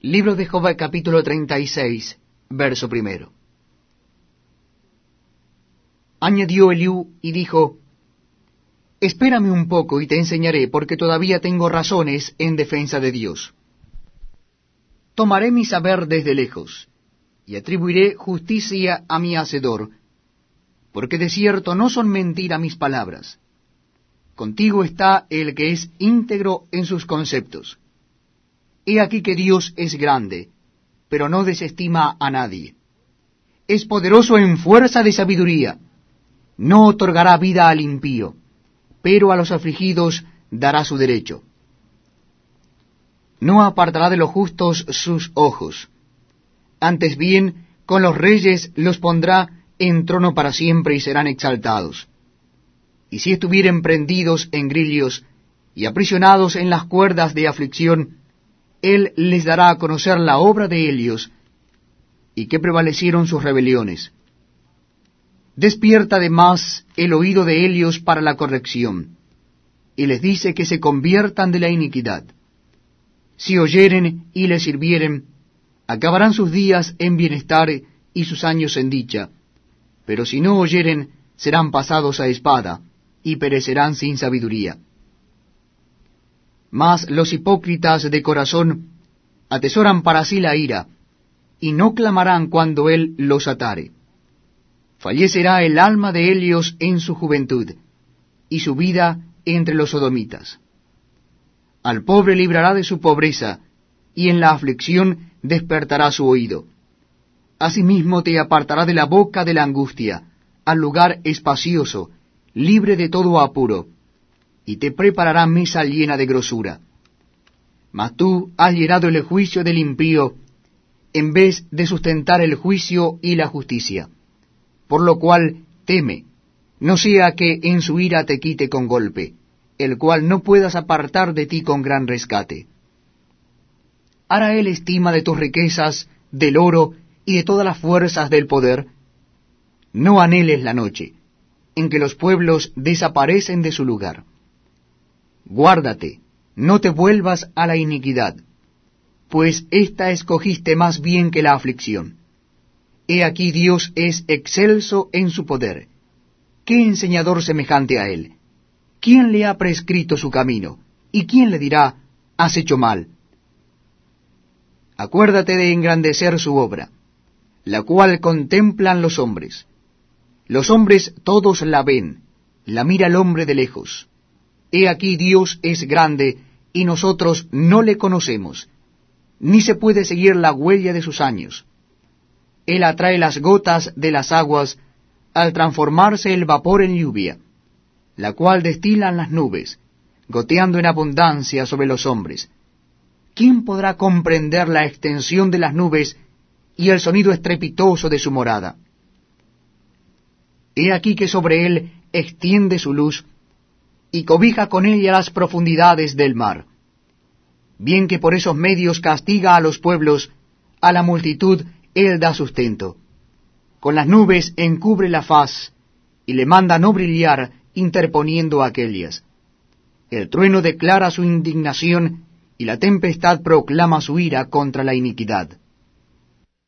Libro de Job capítulo 36, verso primero. Añadió Eliú y dijo, Espérame un poco y te enseñaré, porque todavía tengo razones en defensa de Dios. Tomaré mi saber desde lejos, y atribuiré justicia a mi Hacedor, porque de cierto no son mentira mis palabras. Contigo está el que es íntegro en sus conceptos. He aquí que Dios es grande, pero no desestima a nadie. Es poderoso en fuerza de sabiduría. No otorgará vida al impío, pero a los afligidos dará su derecho. No apartará de los justos sus ojos. Antes bien, con los reyes los pondrá en trono para siempre y serán exaltados. Y si estuvieren prendidos en grillos y aprisionados en las cuerdas de aflicción, él les dará a conocer la obra de ellos y que prevalecieron sus rebeliones. Despierta además el oído de ellos para la corrección, y les dice que se conviertan de la iniquidad. Si oyeren y les sirvieren, acabarán sus días en bienestar y sus años en dicha, pero si no oyeren, serán pasados a espada, y perecerán sin sabiduría. Mas los hipócritas de corazón atesoran para sí la ira, y no clamarán cuando él los atare. Fallecerá el alma de Helios en su juventud, y su vida entre los sodomitas. Al pobre librará de su pobreza, y en la aflicción despertará su oído. Asimismo te apartará de la boca de la angustia, al lugar espacioso, libre de todo apuro, y te preparará mesa llena de grosura. Mas tú has llenado el juicio del impío, en vez de sustentar el juicio y la justicia. Por lo cual teme, no sea que en su ira te quite con golpe, el cual no puedas apartar de ti con gran rescate. ¿Hará él estima de tus riquezas, del oro y de todas las fuerzas del poder? No anheles la noche, en que los pueblos desaparecen de su lugar guárdate, no te vuelvas a la iniquidad, pues ésta escogiste más bien que la aflicción. He aquí Dios es excelso en su poder. ¿Qué enseñador semejante a él? ¿Quién le ha prescrito su camino? ¿Y quién le dirá, has hecho mal? Acuérdate de engrandecer su obra, la cual contemplan los hombres. Los hombres todos la ven, la mira el hombre de lejos He aquí Dios es grande, y nosotros no le conocemos, ni se puede seguir la huella de sus años. Él atrae las gotas de las aguas al transformarse el vapor en lluvia, la cual destilan las nubes, goteando en abundancia sobre los hombres. ¿Quién podrá comprender la extensión de las nubes y el sonido estrepitoso de su morada? He aquí que sobre él extiende su luz, y cobija con ella las profundidades del mar. Bien que por esos medios castiga a los pueblos, a la multitud él da sustento. Con las nubes encubre la faz, y le manda no brillar interponiendo aquellas. El trueno declara su indignación, y la tempestad proclama su ira contra la iniquidad.